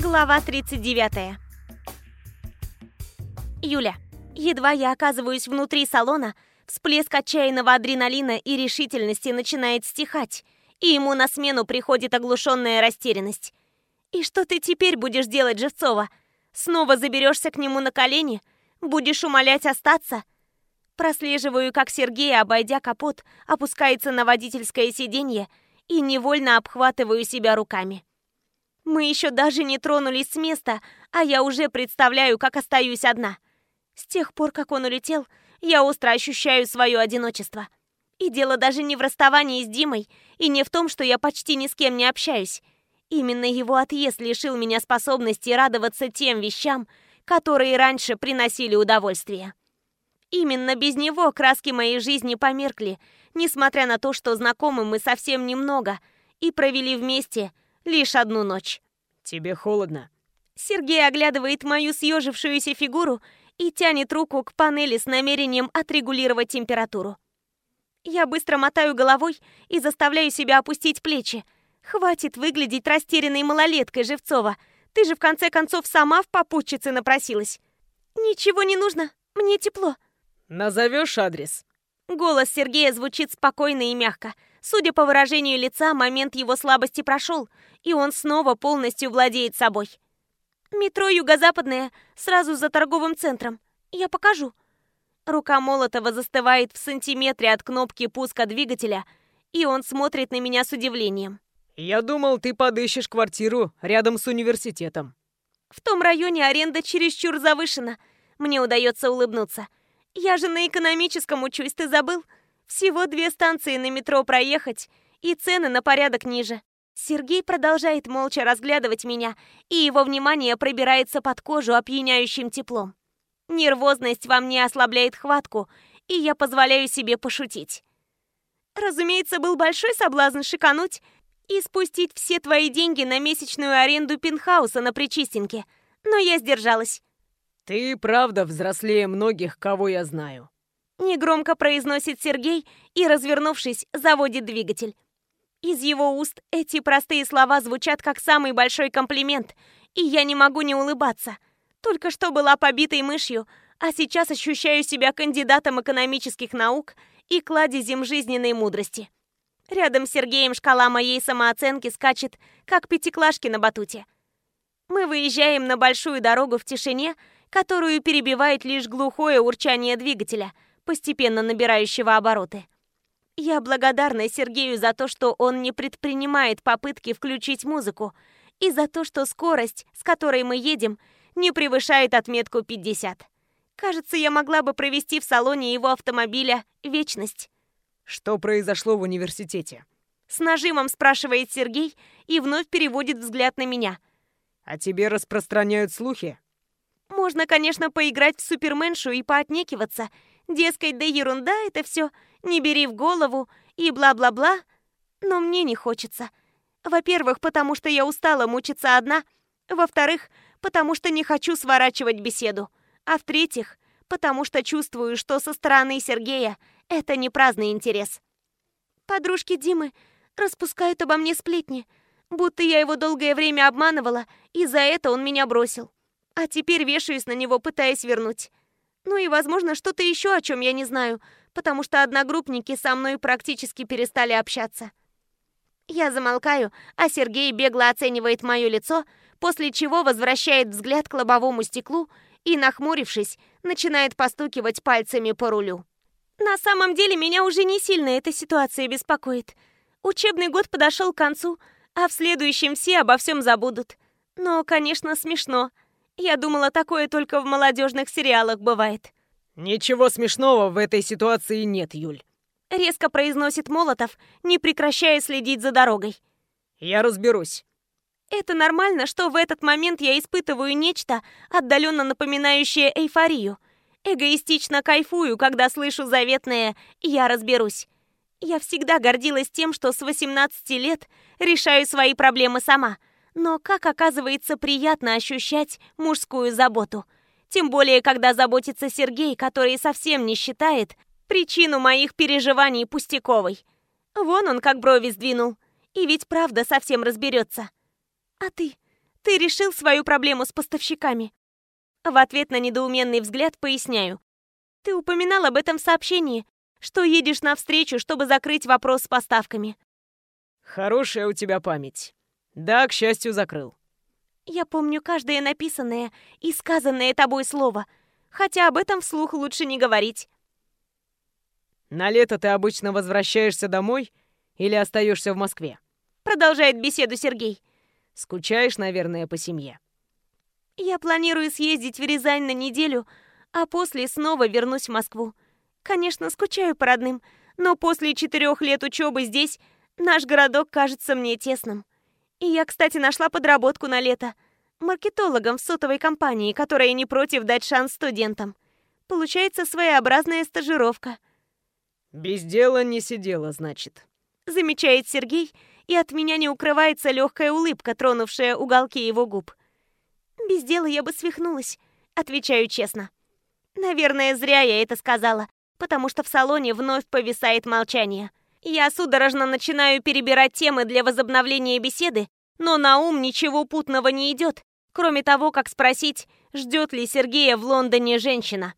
Глава 39. Юля. Едва я оказываюсь внутри салона, всплеск отчаянного адреналина и решительности начинает стихать, и ему на смену приходит оглушенная растерянность. «И что ты теперь будешь делать, Живцова? Снова заберешься к нему на колени? Будешь умолять остаться?» Прослеживаю, как Сергей, обойдя капот, опускается на водительское сиденье и невольно обхватываю себя руками. Мы еще даже не тронулись с места, а я уже представляю, как остаюсь одна. С тех пор, как он улетел, я остро ощущаю свое одиночество. И дело даже не в расставании с Димой, и не в том, что я почти ни с кем не общаюсь. Именно его отъезд лишил меня способности радоваться тем вещам, которые раньше приносили удовольствие. Именно без него краски моей жизни померкли, несмотря на то, что знакомы мы совсем немного и провели вместе лишь одну ночь. «Тебе холодно?» Сергей оглядывает мою съежившуюся фигуру и тянет руку к панели с намерением отрегулировать температуру. Я быстро мотаю головой и заставляю себя опустить плечи. Хватит выглядеть растерянной малолеткой Живцова. Ты же в конце концов сама в попутчице напросилась. Ничего не нужно, мне тепло. Назовешь адрес? Голос Сергея звучит спокойно и мягко. Судя по выражению лица, момент его слабости прошел, и он снова полностью владеет собой. «Метро Юго-Западное, сразу за торговым центром. Я покажу». Рука Молотова застывает в сантиметре от кнопки пуска двигателя, и он смотрит на меня с удивлением. «Я думал, ты подыщешь квартиру рядом с университетом». «В том районе аренда чересчур завышена. Мне удается улыбнуться. Я же на экономическом учусь, ты забыл? Всего две станции на метро проехать, и цены на порядок ниже. Сергей продолжает молча разглядывать меня, и его внимание пробирается под кожу опьяняющим теплом. Нервозность во мне ослабляет хватку, и я позволяю себе пошутить. Разумеется, был большой соблазн шикануть и спустить все твои деньги на месячную аренду пентхауса на Причистенке, но я сдержалась. «Ты правда взрослее многих, кого я знаю», Негромко произносит Сергей и, развернувшись, заводит двигатель. Из его уст эти простые слова звучат как самый большой комплимент, и я не могу не улыбаться. Только что была побитой мышью, а сейчас ощущаю себя кандидатом экономических наук и кладезем жизненной мудрости. Рядом с Сергеем шкала моей самооценки скачет, как пятиклашки на батуте. Мы выезжаем на большую дорогу в тишине, которую перебивает лишь глухое урчание двигателя, постепенно набирающего обороты. Я благодарна Сергею за то, что он не предпринимает попытки включить музыку, и за то, что скорость, с которой мы едем, не превышает отметку 50. Кажется, я могла бы провести в салоне его автомобиля вечность. Что произошло в университете? С нажимом спрашивает Сергей и вновь переводит взгляд на меня. А тебе распространяют слухи? Можно, конечно, поиграть в суперменшу и поотнекиваться. Дескать, да ерунда это все не бери в голову и бла-бла-бла, но мне не хочется. Во-первых, потому что я устала мучиться одна. Во-вторых, потому что не хочу сворачивать беседу. А в-третьих, потому что чувствую, что со стороны Сергея это не праздный интерес. Подружки Димы распускают обо мне сплетни, будто я его долгое время обманывала, и за это он меня бросил. А теперь вешаюсь на него, пытаясь вернуть. Ну и, возможно, что-то еще, о чем я не знаю, потому что одногруппники со мной практически перестали общаться. Я замолкаю, а Сергей бегло оценивает мое лицо, после чего возвращает взгляд к лобовому стеклу и, нахмурившись, начинает постукивать пальцами по рулю. На самом деле меня уже не сильно эта ситуация беспокоит. Учебный год подошел к концу, а в следующем все обо всем забудут. Но, конечно, смешно. Я думала, такое только в молодежных сериалах бывает. «Ничего смешного в этой ситуации нет, Юль», — резко произносит Молотов, не прекращая следить за дорогой. «Я разберусь». Это нормально, что в этот момент я испытываю нечто, отдаленно напоминающее эйфорию. Эгоистично кайфую, когда слышу заветное «я разберусь». Я всегда гордилась тем, что с 18 лет решаю свои проблемы сама. Но как оказывается приятно ощущать мужскую заботу — тем более, когда заботится Сергей, который совсем не считает причину моих переживаний пустяковой. Вон он как брови сдвинул. И ведь правда совсем разберется. А ты? Ты решил свою проблему с поставщиками?» В ответ на недоуменный взгляд поясняю. «Ты упоминал об этом сообщении, что едешь навстречу, чтобы закрыть вопрос с поставками». «Хорошая у тебя память. Да, к счастью, закрыл». «Я помню каждое написанное и сказанное тобой слово, хотя об этом вслух лучше не говорить». «На лето ты обычно возвращаешься домой или остаешься в Москве?» Продолжает беседу Сергей. «Скучаешь, наверное, по семье?» «Я планирую съездить в Рязань на неделю, а после снова вернусь в Москву. Конечно, скучаю по родным, но после четырех лет учебы здесь наш городок кажется мне тесным. И я, кстати, нашла подработку на лето. Маркетологом в сотовой компании, которая не против дать шанс студентам. Получается своеобразная стажировка. «Без дела не сидела, значит», — замечает Сергей, и от меня не укрывается легкая улыбка, тронувшая уголки его губ. «Без дела я бы свихнулась», — отвечаю честно. Наверное, зря я это сказала потому что в салоне вновь повисает молчание. Я судорожно начинаю перебирать темы для возобновления беседы, но на ум ничего путного не идет, кроме того, как спросить, ждет ли Сергея в Лондоне женщина.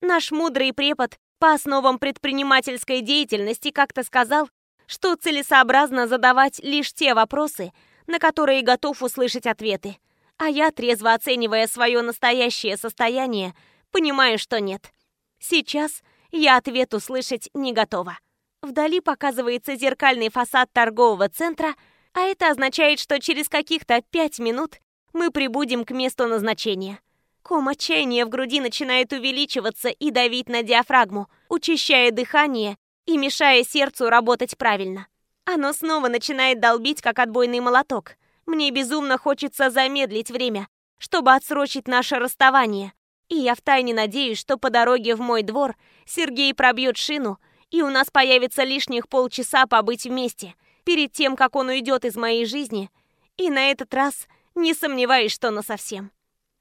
Наш мудрый препод по основам предпринимательской деятельности как-то сказал, что целесообразно задавать лишь те вопросы, на которые готов услышать ответы. А я, трезво оценивая свое настоящее состояние, понимаю, что нет. Сейчас я ответ услышать не готова. Вдали показывается зеркальный фасад торгового центра, а это означает, что через каких-то пять минут мы прибудем к месту назначения. Ком отчаяния в груди начинает увеличиваться и давить на диафрагму, учащая дыхание и мешая сердцу работать правильно. Оно снова начинает долбить, как отбойный молоток. Мне безумно хочется замедлить время, чтобы отсрочить наше расставание, и я втайне надеюсь, что по дороге в мой двор Сергей пробьет шину, и у нас появится лишних полчаса побыть вместе, перед тем, как он уйдет из моей жизни. И на этот раз не сомневаюсь, что насовсем.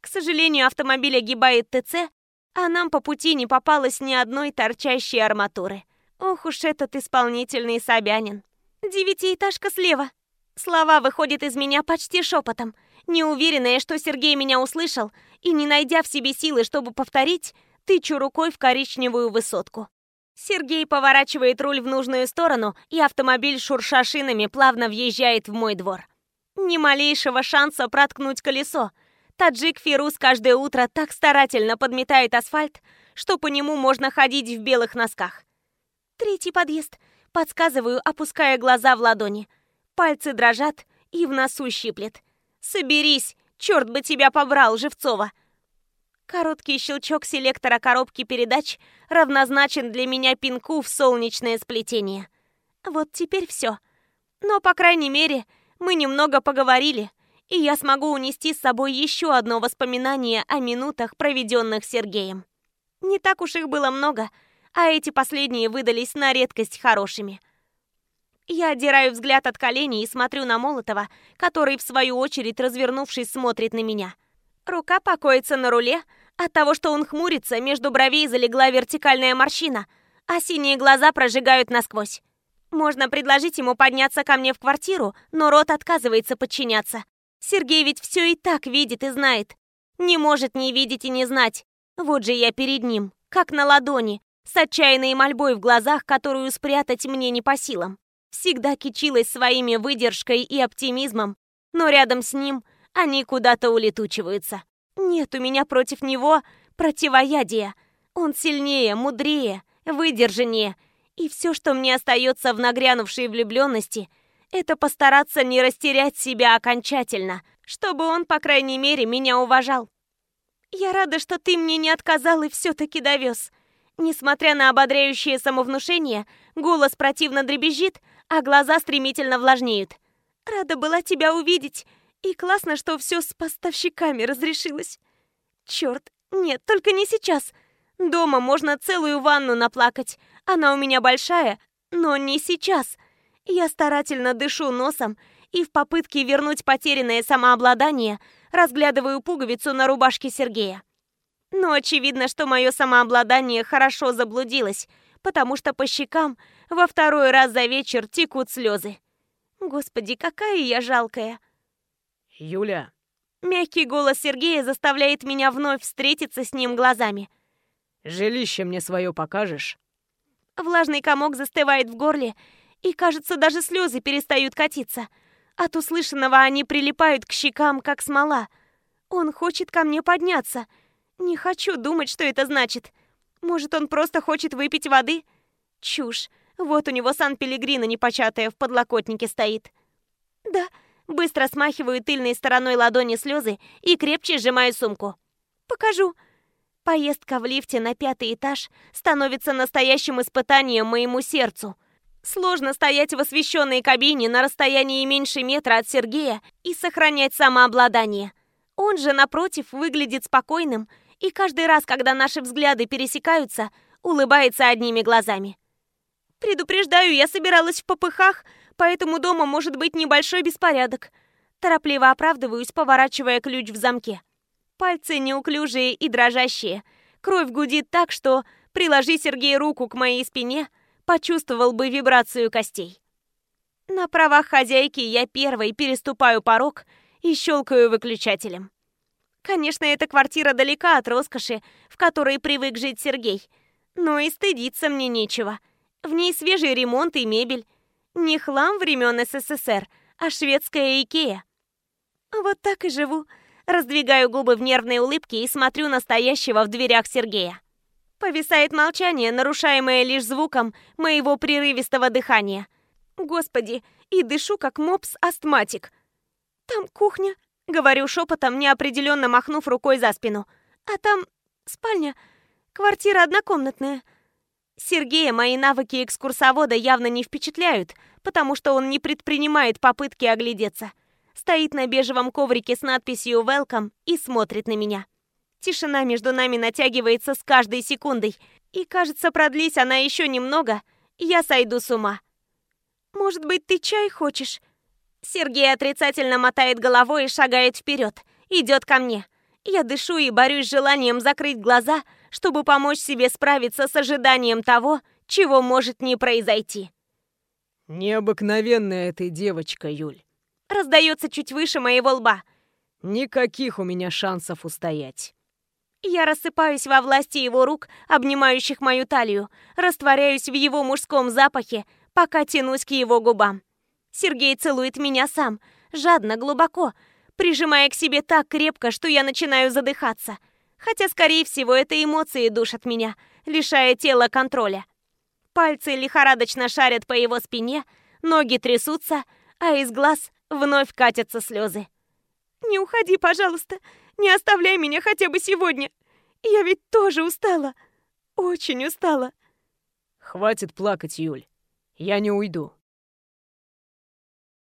К сожалению, автомобиль огибает ТЦ, а нам по пути не попалось ни одной торчащей арматуры. Ох уж этот исполнительный Собянин. Девятиэтажка слева. Слова выходят из меня почти шепотом. Неуверенная, что Сергей меня услышал, и, не найдя в себе силы, чтобы повторить, тычу рукой в коричневую высотку. Сергей поворачивает руль в нужную сторону, и автомобиль, шурша шинами, плавно въезжает в мой двор. Ни малейшего шанса проткнуть колесо. Таджик Фирус каждое утро так старательно подметает асфальт, что по нему можно ходить в белых носках. Третий подъезд. Подсказываю, опуская глаза в ладони. Пальцы дрожат и в носу щиплет. Соберись, черт бы тебя побрал, Живцова. Короткий щелчок селектора коробки передач равнозначен для меня пинку в солнечное сплетение. Вот теперь все. Но, по крайней мере, мы немного поговорили, и я смогу унести с собой еще одно воспоминание о минутах, проведенных Сергеем. Не так уж их было много, а эти последние выдались на редкость хорошими. Я отдираю взгляд от коленей и смотрю на Молотова, который, в свою очередь, развернувшись, смотрит на меня. Рука покоится на руле. От того, что он хмурится, между бровей залегла вертикальная морщина, а синие глаза прожигают насквозь. Можно предложить ему подняться ко мне в квартиру, но рот отказывается подчиняться. Сергей ведь все и так видит и знает. Не может не видеть и не знать. Вот же я перед ним, как на ладони, с отчаянной мольбой в глазах, которую спрятать мне не по силам всегда кичилась своими выдержкой и оптимизмом, но рядом с ним они куда-то улетучиваются. Нет у меня против него противоядия. Он сильнее, мудрее, выдержаннее. И все, что мне остается в нагрянувшей влюбленности, это постараться не растерять себя окончательно, чтобы он, по крайней мере, меня уважал. Я рада, что ты мне не отказал и все-таки довез. Несмотря на ободряющее самовнушение, голос противно дребезжит, а глаза стремительно влажнеют. Рада была тебя увидеть. И классно, что все с поставщиками разрешилось. Черт, нет, только не сейчас. Дома можно целую ванну наплакать. Она у меня большая, но не сейчас. Я старательно дышу носом и в попытке вернуть потерянное самообладание разглядываю пуговицу на рубашке Сергея. Но очевидно, что мое самообладание хорошо заблудилось, потому что по щекам во второй раз за вечер текут слезы. Господи, какая я жалкая. Юля, Мягкий голос Сергея заставляет меня вновь встретиться с ним глазами. «Жилище мне свое покажешь?» Влажный комок застывает в горле, и, кажется, даже слезы перестают катиться. От услышанного они прилипают к щекам, как смола. Он хочет ко мне подняться. Не хочу думать, что это значит. Может, он просто хочет выпить воды? Чушь. Вот у него Сан-Пелегрино непочатая в подлокотнике стоит. Да, быстро смахиваю тыльной стороной ладони слезы и крепче сжимаю сумку. Покажу. Поездка в лифте на пятый этаж становится настоящим испытанием моему сердцу. Сложно стоять в освещенной кабине на расстоянии меньше метра от Сергея и сохранять самообладание. Он же, напротив, выглядит спокойным и каждый раз, когда наши взгляды пересекаются, улыбается одними глазами. Предупреждаю, я собиралась в попыхах, поэтому дома может быть небольшой беспорядок. Торопливо оправдываюсь, поворачивая ключ в замке. Пальцы неуклюжие и дрожащие. Кровь гудит так, что, приложи Сергей руку к моей спине, почувствовал бы вибрацию костей. На правах хозяйки я первой переступаю порог и щелкаю выключателем. Конечно, эта квартира далека от роскоши, в которой привык жить Сергей, но и стыдиться мне нечего. В ней свежий ремонт и мебель. Не хлам времен СССР, а шведская Икея. Вот так и живу. Раздвигаю губы в нервной улыбке и смотрю настоящего в дверях Сергея. Повисает молчание, нарушаемое лишь звуком моего прерывистого дыхания. Господи, и дышу, как мопс-астматик. Там кухня, говорю шепотом, неопределенно махнув рукой за спину. А там спальня, квартира однокомнатная. Сергея мои навыки экскурсовода явно не впечатляют, потому что он не предпринимает попытки оглядеться. Стоит на бежевом коврике с надписью «Welcome» и смотрит на меня. Тишина между нами натягивается с каждой секундой, и, кажется, продлись она еще немного, я сойду с ума. «Может быть, ты чай хочешь?» Сергей отрицательно мотает головой и шагает вперед, идет ко мне. Я дышу и борюсь с желанием закрыть глаза – чтобы помочь себе справиться с ожиданием того, чего может не произойти. «Необыкновенная ты девочка, Юль!» Раздается чуть выше моего лба. «Никаких у меня шансов устоять!» Я рассыпаюсь во власти его рук, обнимающих мою талию, растворяюсь в его мужском запахе, пока тянусь к его губам. Сергей целует меня сам, жадно, глубоко, прижимая к себе так крепко, что я начинаю задыхаться. Хотя, скорее всего, это эмоции душат меня, лишая тела контроля. Пальцы лихорадочно шарят по его спине, ноги трясутся, а из глаз вновь катятся слезы. «Не уходи, пожалуйста, не оставляй меня хотя бы сегодня. Я ведь тоже устала, очень устала». «Хватит плакать, Юль, я не уйду».